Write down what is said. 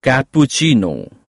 cappuccino.